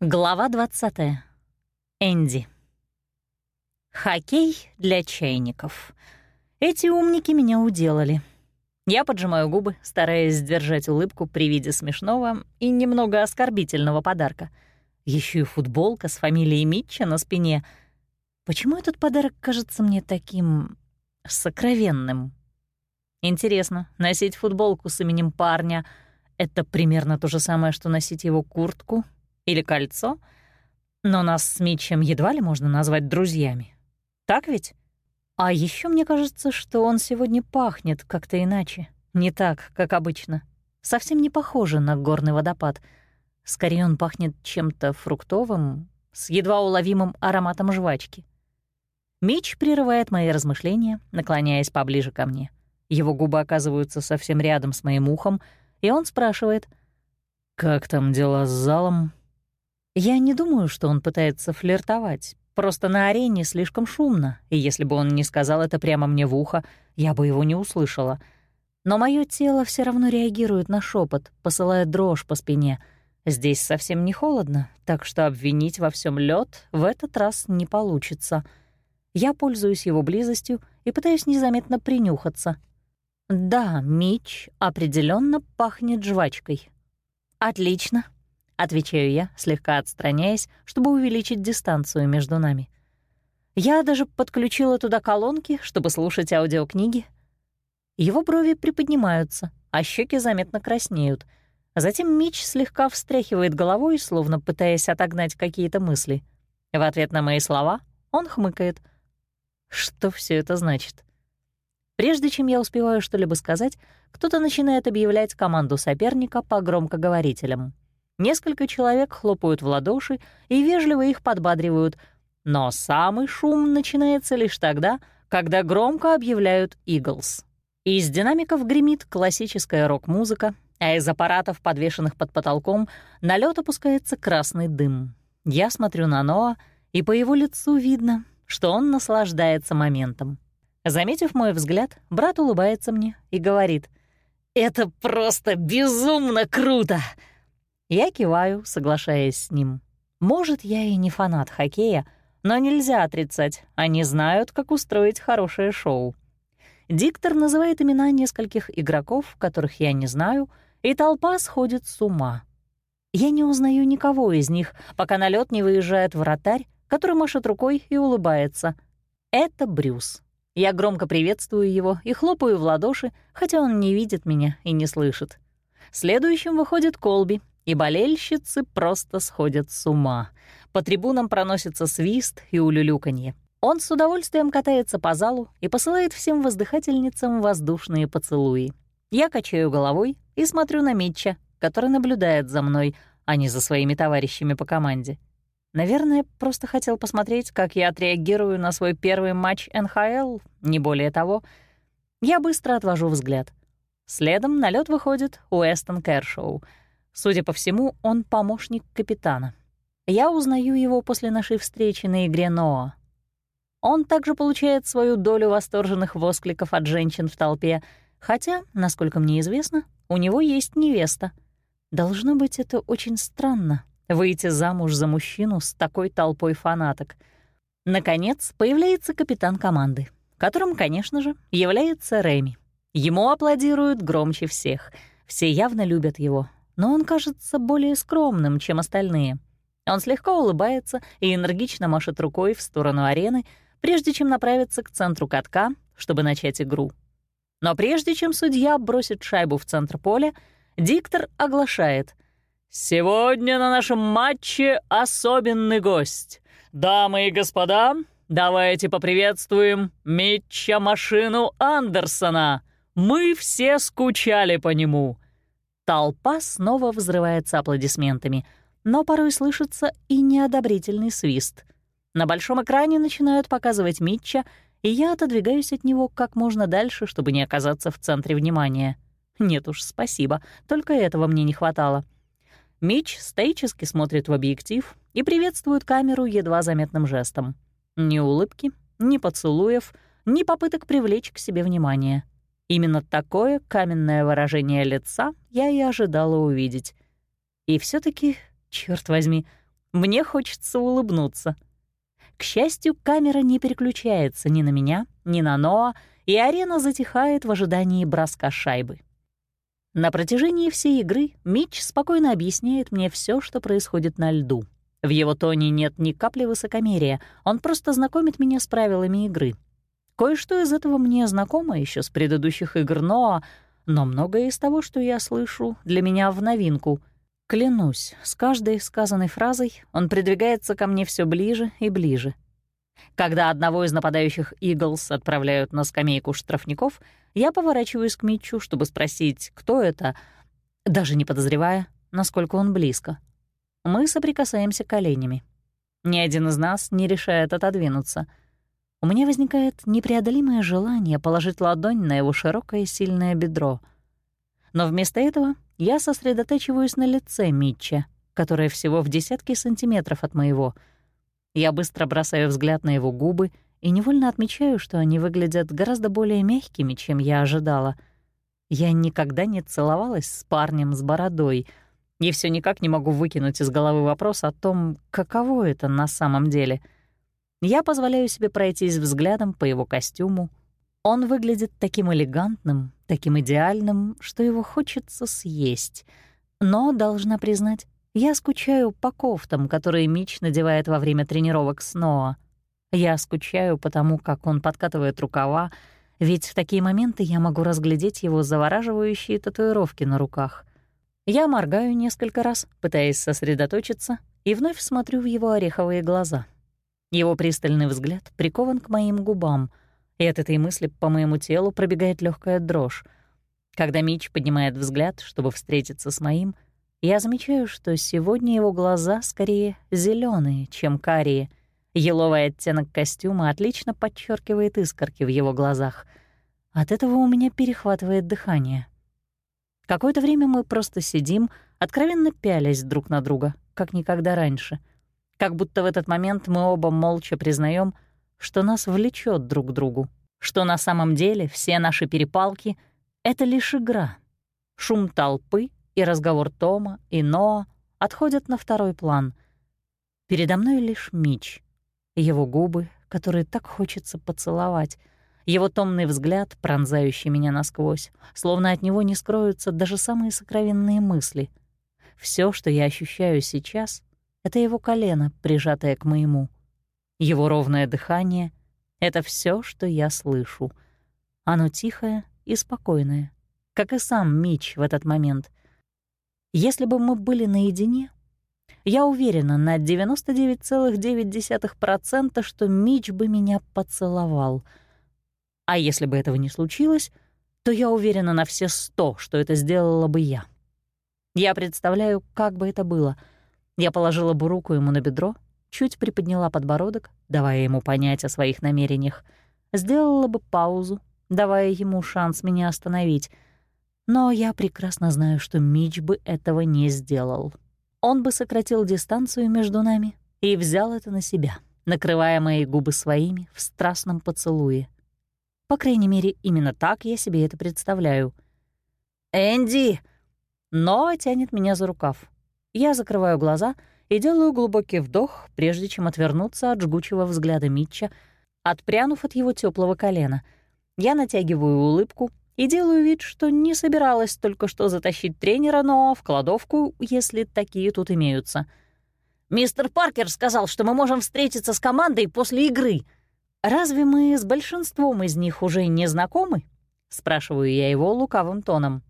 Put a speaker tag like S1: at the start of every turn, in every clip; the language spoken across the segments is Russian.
S1: Глава 20. Энди. Хоккей для чайников. Эти умники меня уделали. Я поджимаю губы, стараясь сдержать улыбку при виде смешного и немного оскорбительного подарка. Еще и футболка с фамилией Митча на спине. Почему этот подарок кажется мне таким... сокровенным? Интересно, носить футболку с именем парня — это примерно то же самое, что носить его куртку — или кольцо, но нас с Митчем едва ли можно назвать друзьями. Так ведь? А еще мне кажется, что он сегодня пахнет как-то иначе, не так, как обычно. Совсем не похоже на горный водопад. Скорее он пахнет чем-то фруктовым, с едва уловимым ароматом жвачки. Мич прерывает мои размышления, наклоняясь поближе ко мне. Его губы оказываются совсем рядом с моим ухом, и он спрашивает, «Как там дела с залом?» Я не думаю, что он пытается флиртовать. Просто на арене слишком шумно, и если бы он не сказал это прямо мне в ухо, я бы его не услышала. Но мое тело все равно реагирует на шепот, посылая дрожь по спине. Здесь совсем не холодно, так что обвинить во всем лед в этот раз не получится. Я пользуюсь его близостью и пытаюсь незаметно принюхаться. Да, Мич определенно пахнет жвачкой. Отлично, Отвечаю я, слегка отстраняясь, чтобы увеличить дистанцию между нами. Я даже подключила туда колонки, чтобы слушать аудиокниги. Его брови приподнимаются, а щеки заметно краснеют. Затем Мич слегка встряхивает головой, словно пытаясь отогнать какие-то мысли. В ответ на мои слова он хмыкает. Что все это значит? Прежде чем я успеваю что-либо сказать, кто-то начинает объявлять команду соперника по громкоговорителям. Несколько человек хлопают в ладоши и вежливо их подбадривают, но самый шум начинается лишь тогда, когда громко объявляют «Иглс». Из динамиков гремит классическая рок-музыка, а из аппаратов, подвешенных под потолком, на лед опускается красный дым. Я смотрю на Ноа, и по его лицу видно, что он наслаждается моментом. Заметив мой взгляд, брат улыбается мне и говорит, «Это просто безумно круто! Я киваю, соглашаясь с ним. Может, я и не фанат хоккея, но нельзя отрицать, они знают, как устроить хорошее шоу. Диктор называет имена нескольких игроков, которых я не знаю, и толпа сходит с ума. Я не узнаю никого из них, пока на лед не выезжает вратарь, который машет рукой и улыбается. Это Брюс. Я громко приветствую его и хлопаю в ладоши, хотя он не видит меня и не слышит. Следующим выходит Колби, и болельщицы просто сходят с ума. По трибунам проносится свист и улюлюканье. Он с удовольствием катается по залу и посылает всем воздыхательницам воздушные поцелуи. Я качаю головой и смотрю на Митча, который наблюдает за мной, а не за своими товарищами по команде. Наверное, просто хотел посмотреть, как я отреагирую на свой первый матч НХЛ, не более того. Я быстро отвожу взгляд. Следом на лед выходит Уэстон Кэршоу — Судя по всему, он помощник капитана. Я узнаю его после нашей встречи на игре Ноа. Он также получает свою долю восторженных воскликов от женщин в толпе, хотя, насколько мне известно, у него есть невеста. Должно быть, это очень странно — выйти замуж за мужчину с такой толпой фанаток. Наконец, появляется капитан команды, которым, конечно же, является Рэми. Ему аплодируют громче всех. Все явно любят его, но он кажется более скромным, чем остальные. Он слегка улыбается и энергично машет рукой в сторону арены, прежде чем направиться к центру катка, чтобы начать игру. Но прежде чем судья бросит шайбу в центр поля, диктор оглашает «Сегодня на нашем матче особенный гость. Дамы и господа, давайте поприветствуем Митча Машину Андерсона. Мы все скучали по нему». Толпа снова взрывается аплодисментами, но порой слышится и неодобрительный свист. На большом экране начинают показывать Митча, и я отодвигаюсь от него как можно дальше, чтобы не оказаться в центре внимания. Нет уж, спасибо, только этого мне не хватало. Митч стоически смотрит в объектив и приветствует камеру едва заметным жестом. Ни улыбки, ни поцелуев, ни попыток привлечь к себе внимание — Именно такое каменное выражение лица я и ожидала увидеть. И все таки черт возьми, Мне хочется улыбнуться. К счастью, камера не переключается ни на меня, ни на Ноа, и арена затихает в ожидании броска шайбы. На протяжении всей игры Митч спокойно объясняет мне все, что происходит на льду. В его тоне нет ни капли высокомерия, он просто знакомит меня с правилами игры. Кое-что из этого мне знакомо еще с предыдущих игр Ноа, но многое из того, что я слышу, для меня в новинку. Клянусь, с каждой сказанной фразой он придвигается ко мне все ближе и ближе. Когда одного из нападающих «Иглс» отправляют на скамейку штрафников, я поворачиваюсь к Митчу, чтобы спросить, кто это, даже не подозревая, насколько он близко. Мы соприкасаемся коленями. Ни один из нас не решает отодвинуться. У меня возникает непреодолимое желание положить ладонь на его широкое сильное бедро. Но вместо этого я сосредотачиваюсь на лице Митча, которое всего в десятки сантиметров от моего. Я быстро бросаю взгляд на его губы и невольно отмечаю, что они выглядят гораздо более мягкими, чем я ожидала. Я никогда не целовалась с парнем с бородой — и все никак не могу выкинуть из головы вопрос о том, каково это на самом деле. Я позволяю себе пройтись взглядом по его костюму. Он выглядит таким элегантным, таким идеальным, что его хочется съесть. Но, должна признать, я скучаю по кофтам, которые Мич надевает во время тренировок с Ноа. Я скучаю по тому, как он подкатывает рукава, ведь в такие моменты я могу разглядеть его завораживающие татуировки на руках. Я моргаю несколько раз, пытаясь сосредоточиться, и вновь смотрю в его ореховые глаза. Его пристальный взгляд прикован к моим губам, и от этой мысли по моему телу пробегает легкая дрожь. Когда Мич поднимает взгляд, чтобы встретиться с моим, я замечаю, что сегодня его глаза скорее зеленые, чем карие. Еловый оттенок костюма отлично подчеркивает искорки в его глазах. От этого у меня перехватывает дыхание — Какое-то время мы просто сидим, откровенно пялясь друг на друга, как никогда раньше. Как будто в этот момент мы оба молча признаем, что нас влечет друг к другу, что на самом деле все наши перепалки — это лишь игра. Шум толпы и разговор Тома и Ноа отходят на второй план. Передо мной лишь Мич, его губы, которые так хочется поцеловать — его томный взгляд, пронзающий меня насквозь, словно от него не скроются даже самые сокровенные мысли. Все, что я ощущаю сейчас, — это его колено, прижатое к моему. Его ровное дыхание — это все, что я слышу. Оно тихое и спокойное, как и сам Мич в этот момент. Если бы мы были наедине, я уверена на 99,9%, что Мич бы меня поцеловал — а если бы этого не случилось, то я уверена на все сто, что это сделала бы я. Я представляю, как бы это было. Я положила бы руку ему на бедро, чуть приподняла подбородок, давая ему понять о своих намерениях, сделала бы паузу, давая ему шанс меня остановить. Но я прекрасно знаю, что Мич бы этого не сделал. Он бы сократил дистанцию между нами и взял это на себя, накрывая мои губы своими в страстном поцелуе. По крайней мере, именно так я себе это представляю. «Энди!» Но тянет меня за рукав. Я закрываю глаза и делаю глубокий вдох, прежде чем отвернуться от жгучего взгляда Митча, отпрянув от его теплого колена. Я натягиваю улыбку и делаю вид, что не собиралась только что затащить тренера, но в кладовку, если такие тут имеются. «Мистер Паркер сказал, что мы можем встретиться с командой после игры», «Разве мы с большинством из них уже не знакомы?» — спрашиваю я его лукавым тоном.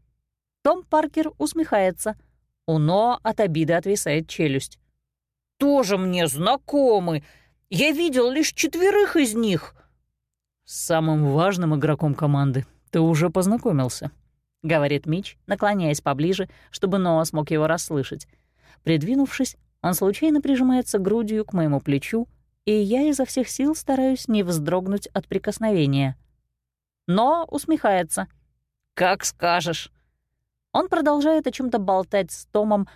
S1: Том Паркер усмехается. У Ноа от обиды отвисает челюсть. «Тоже мне знакомы! Я видел лишь четверых из них!» «С самым важным игроком команды ты уже познакомился», — говорит Мич, наклоняясь поближе, чтобы Ноа смог его расслышать. Придвинувшись, он случайно прижимается грудью к моему плечу и я изо всех сил стараюсь не вздрогнуть от прикосновения. Но усмехается. «Как скажешь». Он продолжает о чем то болтать с Томом,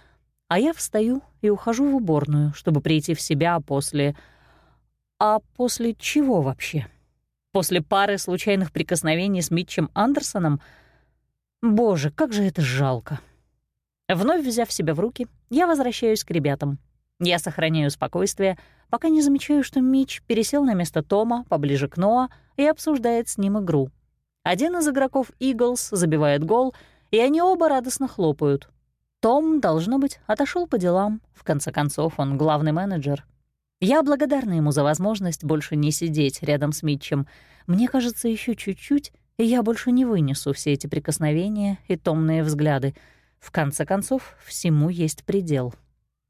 S1: а я встаю и ухожу в уборную, чтобы прийти в себя после... А после чего вообще? После пары случайных прикосновений с Митчем Андерсоном? Боже, как же это жалко. Вновь взяв себя в руки, я возвращаюсь к ребятам. Я сохраняю спокойствие, пока не замечаю, что Мич пересел на место Тома поближе к Ноа и обсуждает с ним игру. Один из игроков Иглс забивает гол, и они оба радостно хлопают. Том, должно быть, отошел по делам. В конце концов, он главный менеджер. Я благодарна ему за возможность больше не сидеть рядом с Митчем. Мне кажется, еще чуть-чуть, и я больше не вынесу все эти прикосновения и томные взгляды. В конце концов, всему есть предел.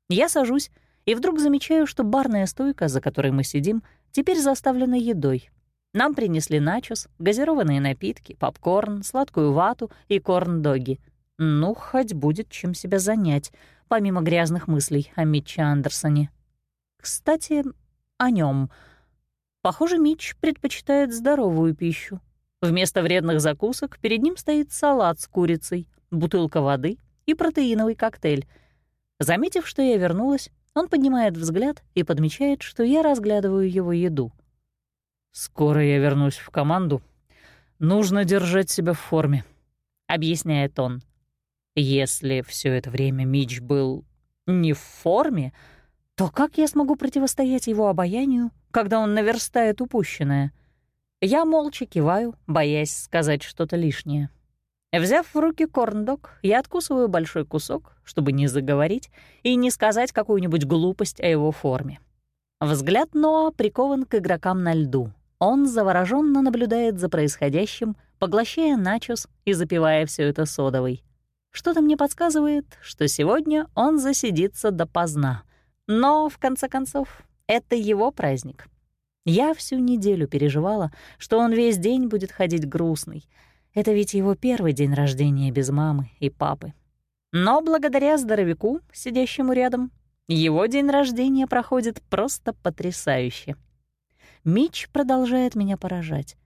S1: Я сажусь и вдруг замечаю, что барная стойка, за которой мы сидим, теперь заставлена едой. Нам принесли начос, газированные напитки, попкорн, сладкую вату и корн-доги. Ну, хоть будет чем себя занять, помимо грязных мыслей о Митче Андерсоне. Кстати, о нем. Похоже, Митч предпочитает здоровую пищу. Вместо вредных закусок перед ним стоит салат с курицей, бутылка воды и протеиновый коктейль. Заметив, что я вернулась, он поднимает взгляд и подмечает, что я разглядываю его еду — «Скоро я вернусь в команду. Нужно держать себя в форме», — объясняет он. «Если все это время Мич был не в форме, то как я смогу противостоять его обаянию, когда он наверстает упущенное?» Я молча киваю, боясь сказать что-то лишнее. Взяв в руки корндог, я откусываю большой кусок, чтобы не заговорить и не сказать какую-нибудь глупость о его форме. Взгляд Ноа прикован к игрокам на льду. Он завороженно наблюдает за происходящим, поглощая начос и запивая все это содовой. Что-то мне подсказывает, что сегодня он засидится допоздна. Но, в конце концов, это его праздник. Я всю неделю переживала, что он весь день будет ходить грустный. Это ведь его первый день рождения без мамы и папы. Но благодаря здоровяку, сидящему рядом, его день рождения проходит просто потрясающе. Мич продолжает меня поражать.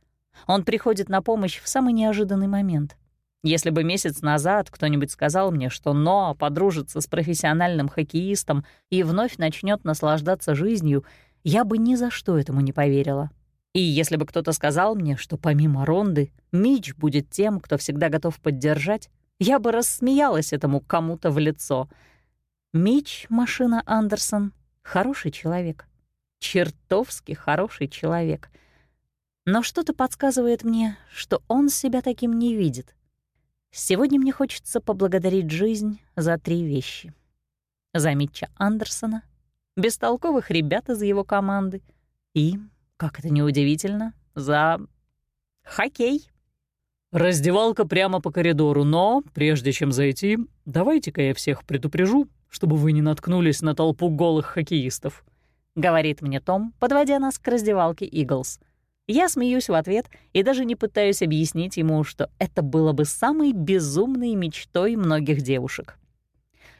S1: Он приходит на помощь в самый неожиданный момент. Если бы месяц назад кто-нибудь сказал мне, что Ноа подружится с профессиональным хоккеистом и вновь начнет наслаждаться жизнью, я бы ни за что этому не поверила. И если бы кто-то сказал мне, что помимо Ронды Мич будет тем, кто всегда готов поддержать, я бы рассмеялась этому кому-то в лицо. Мич, машина Андерсон, хороший человек чертовски хороший человек. Но что-то подсказывает мне, что он себя таким не видит. Сегодня мне хочется поблагодарить жизнь за три вещи. За Митча Андерсона, бестолковых ребят из его команды и, как это неудивительно, за хоккей.
S2: Раздевалка прямо по коридору, но, прежде чем зайти, давайте-ка я всех предупрежу, чтобы вы не наткнулись на толпу голых хоккеистов.
S1: — говорит мне Том, подводя нас к раздевалке «Иглс». Я смеюсь в ответ и даже не пытаюсь объяснить ему, что это было бы самой безумной мечтой многих девушек.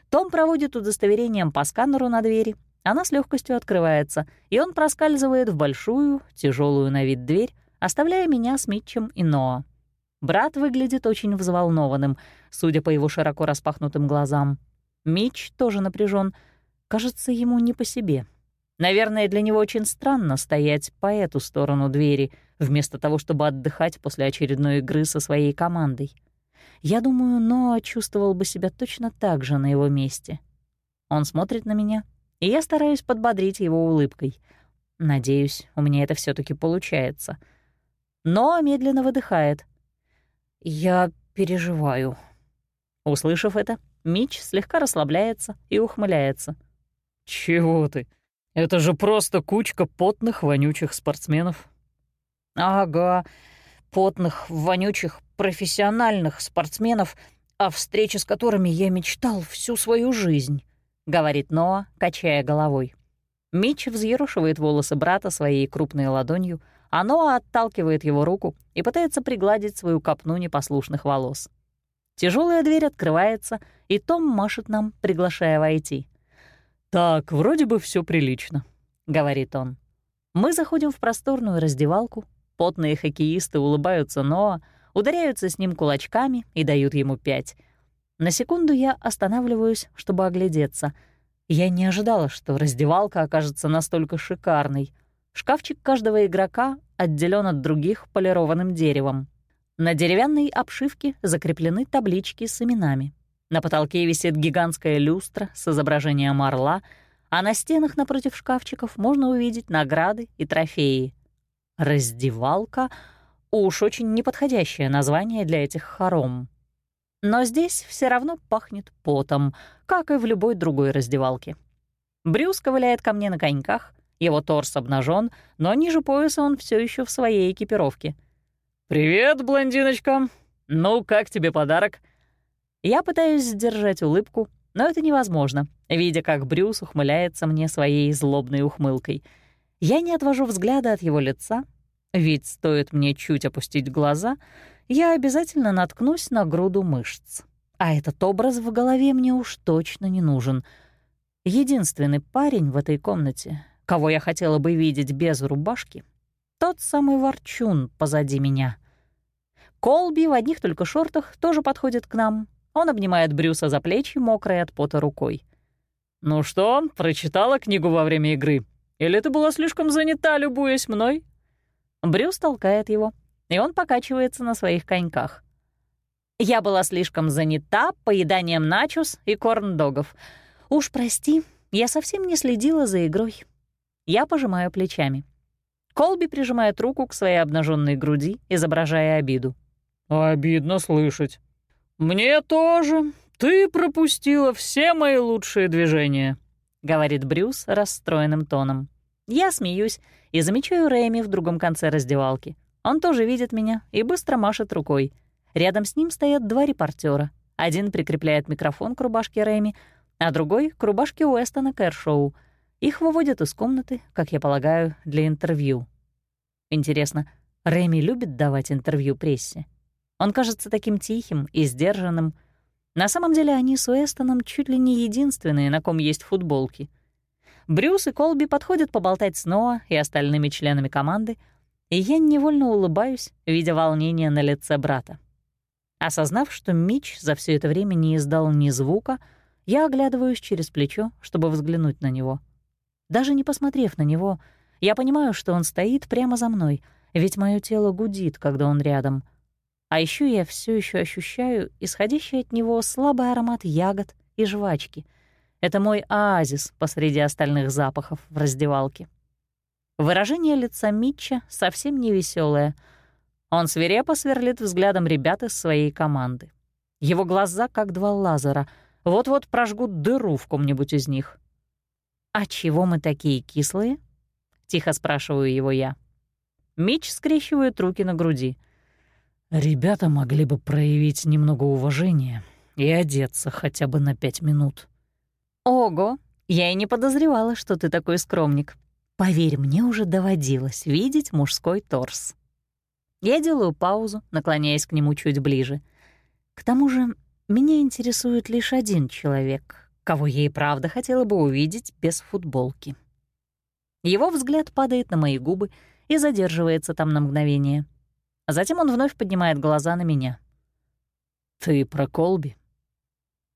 S1: Том проводит удостоверением по сканеру на двери, она с легкостью открывается, и он проскальзывает в большую, тяжелую на вид дверь, оставляя меня с Митчем и Ноа. Брат выглядит очень взволнованным, судя по его широко распахнутым глазам. Митч тоже напряжен, кажется, ему не по себе. Наверное, для него очень странно стоять по эту сторону двери, вместо того, чтобы отдыхать после очередной игры со своей командой. Я думаю, Ноа чувствовал бы себя точно так же на его месте. Он смотрит на меня, и я стараюсь подбодрить его улыбкой. Надеюсь, у меня это все таки получается. Ноа медленно выдыхает. «Я переживаю». Услышав это, Мич слегка расслабляется и ухмыляется.
S2: «Чего ты? Это же просто кучка потных, вонючих спортсменов.
S1: Ага, потных, вонючих, профессиональных спортсменов, о встрече с которыми я мечтал всю свою жизнь, — говорит Ноа, качая головой. Мич взъерушивает волосы брата своей крупной ладонью, а Ноа отталкивает его руку и пытается пригладить свою копну непослушных волос. Тяжелая дверь открывается, и Том машет нам, приглашая войти.
S2: «Так, вроде бы все прилично», — говорит он.
S1: Мы заходим в просторную раздевалку, потные хоккеисты улыбаются Ноа, ударяются с ним кулачками и дают ему пять. На секунду я останавливаюсь, чтобы оглядеться. Я не ожидала, что раздевалка окажется настолько шикарной. Шкафчик каждого игрока отделен от других полированным деревом. На деревянной обшивке закреплены таблички с именами. На потолке висит гигантская люстра с изображением орла, а на стенах напротив шкафчиков можно увидеть награды и трофеи. Раздевалка — уж очень неподходящее название для этих хором. Но здесь все равно пахнет потом, как и в любой другой раздевалке. Брюс ковыляет ко мне на коньках, его торс обнажен, но ниже пояса он все еще в своей экипировке.
S2: «Привет, блондиночка! Ну, как тебе подарок?»
S1: Я пытаюсь сдержать улыбку, но это невозможно, видя, как Брюс ухмыляется мне своей злобной ухмылкой. Я не отвожу взгляда от его лица, ведь стоит мне чуть опустить глаза, я обязательно наткнусь на груду мышц. А этот образ в голове мне уж точно не нужен. Единственный парень в этой комнате, кого я хотела бы видеть без рубашки, тот самый ворчун позади меня. Колби в одних только шортах тоже подходит к нам, он обнимает Брюса за плечи, мокрой от пота рукой.
S2: «Ну что, прочитала книгу во время игры? Или ты была слишком занята, любуясь мной?»
S1: Брюс толкает его, и он покачивается на своих коньках. «Я была слишком занята поеданием начос и корн-догов. Уж прости, я совсем не следила за игрой». Я пожимаю плечами. Колби прижимает руку к своей обнаженной груди, изображая обиду.
S2: «Обидно слышать. «Мне тоже. Ты пропустила все мои лучшие движения», —
S1: говорит Брюс расстроенным тоном. Я смеюсь и замечаю Рэми в другом конце раздевалки. Он тоже видит меня и быстро машет рукой. Рядом с ним стоят два репортера. Один прикрепляет микрофон к рубашке Рэми, а другой — к рубашке Уэстона Кэршоу. Их выводят из комнаты, как я полагаю, для интервью. Интересно, Рэми любит давать интервью прессе? Он кажется таким тихим и сдержанным. На самом деле они с Уэстоном чуть ли не единственные, на ком есть футболки. Брюс и Колби подходят поболтать с Ноа и остальными членами команды, и я невольно улыбаюсь, видя волнение на лице брата. Осознав, что Мич за все это время не издал ни звука, я оглядываюсь через плечо, чтобы взглянуть на него. Даже не посмотрев на него, я понимаю, что он стоит прямо за мной, ведь мое тело гудит, когда он рядом — а еще я все еще ощущаю исходящий от него слабый аромат ягод и жвачки. Это мой оазис посреди остальных запахов в раздевалке. Выражение лица Митча совсем не веселое. Он свирепо сверлит взглядом ребят из своей команды. Его глаза как два лазера, вот-вот прожгут дыру в ком-нибудь из них. «А чего мы такие кислые?» — тихо спрашиваю его я. Митч скрещивает руки на груди —
S2: Ребята могли бы проявить немного уважения и одеться хотя бы на пять минут.
S1: Ого, я и не подозревала, что ты такой скромник. Поверь, мне уже доводилось видеть мужской торс. Я делаю паузу, наклоняясь к нему чуть ближе. К тому же меня интересует лишь один человек, кого я и правда хотела бы увидеть без футболки. Его взгляд падает на мои губы и задерживается там на мгновение — а затем он вновь поднимает глаза на меня.
S2: «Ты про Колби?»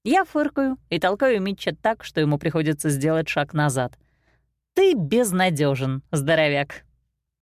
S1: Я фыркаю и толкаю Митча так, что ему приходится сделать шаг назад. «Ты безнадежен, здоровяк!»